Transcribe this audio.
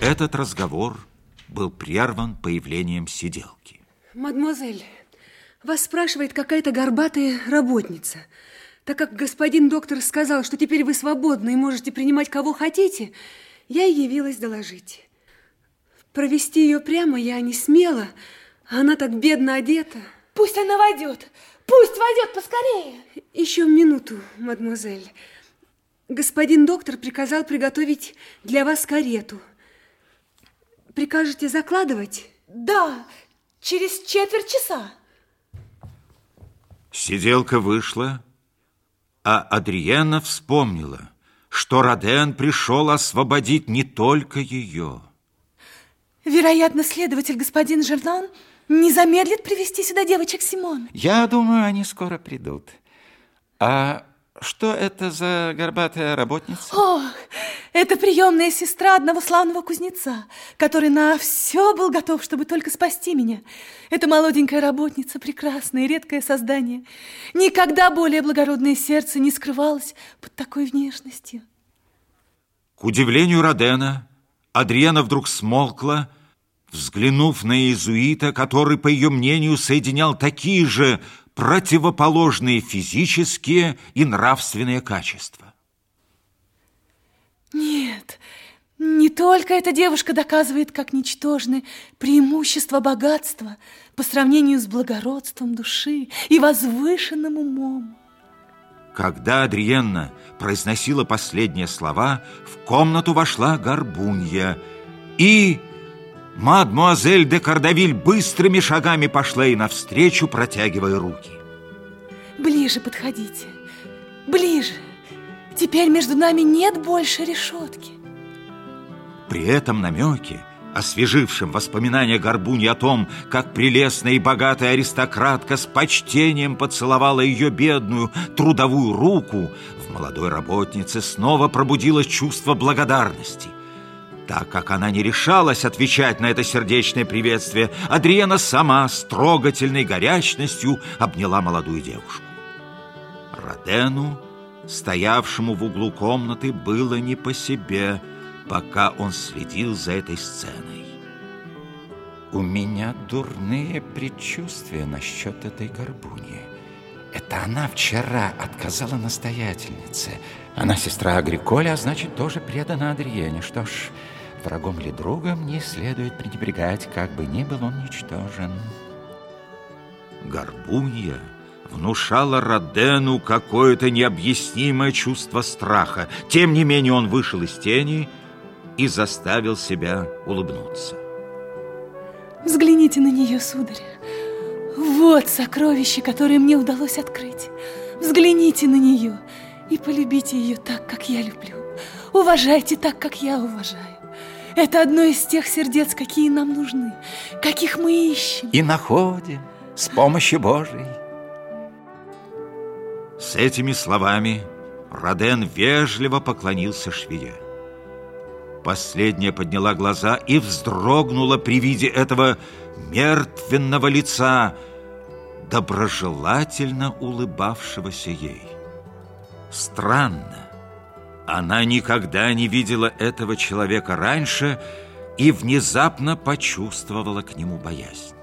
Этот разговор был прерван появлением сиделки. Мадемуазель, вас спрашивает какая-то горбатая работница. Так как господин доктор сказал, что теперь вы свободны и можете принимать кого хотите, я и явилась доложить. Провести ее прямо я не смела, а она так бедно одета. Пусть она войдет, пусть войдет поскорее. Еще минуту, мадемуазель. Господин доктор приказал приготовить для вас карету. Прикажете закладывать? Да, через четверть часа. Сиделка вышла, а Адриена вспомнила, что Роден пришел освободить не только ее. Вероятно, следователь господин Жернан не замедлит привести сюда девочек Симон. Я думаю, они скоро придут. А что это за горбатая работница? Ох, это приемная сестра одного славного кузнеца, который на все был готов, чтобы только спасти меня. Это молоденькая работница, прекрасное, редкое создание. Никогда более благородное сердце не скрывалось под такой внешностью. К удивлению Родена, Адриана вдруг смолкла, взглянув на иезуита, который, по ее мнению, соединял такие же противоположные физические и нравственные качества. Нет, не только эта девушка доказывает, как ничтожны преимущества богатства по сравнению с благородством души и возвышенным умом. Когда Адриенна произносила последние слова, в комнату вошла горбунья и Мадмуазель де Кардавиль быстрыми шагами пошла ей навстречу, протягивая руки. Ближе подходите, ближе. Теперь между нами нет больше решетки. При этом намеке, освежившем воспоминания Горбуньи о том, как прелестная и богатая аристократка с почтением поцеловала ее бедную трудовую руку, в молодой работнице снова пробудилось чувство благодарности – так как она не решалась отвечать на это сердечное приветствие, Адриена сама с трогательной горячностью обняла молодую девушку. Родену, стоявшему в углу комнаты, было не по себе, пока он следил за этой сценой. У меня дурные предчувствия насчет этой горбуни. Это она вчера отказала настоятельнице. Она сестра Агриколя, а значит, тоже предана Адриене. Что ж, врагом ли другом не следует пренебрегать, как бы ни был он ничтожен. Горбунья внушала Родену какое-то необъяснимое чувство страха. Тем не менее он вышел из тени и заставил себя улыбнуться. Взгляните на нее, сударь. Вот сокровище, которое мне удалось открыть. Взгляните на нее и полюбите ее так, как я люблю. Уважайте так, как я уважаю. Это одно из тех сердец, какие нам нужны, каких мы ищем. И находим с помощью Божией. С этими словами Роден вежливо поклонился швее. Последняя подняла глаза и вздрогнула при виде этого мертвенного лица, доброжелательно улыбавшегося ей. Странно. Она никогда не видела этого человека раньше и внезапно почувствовала к нему боязнь.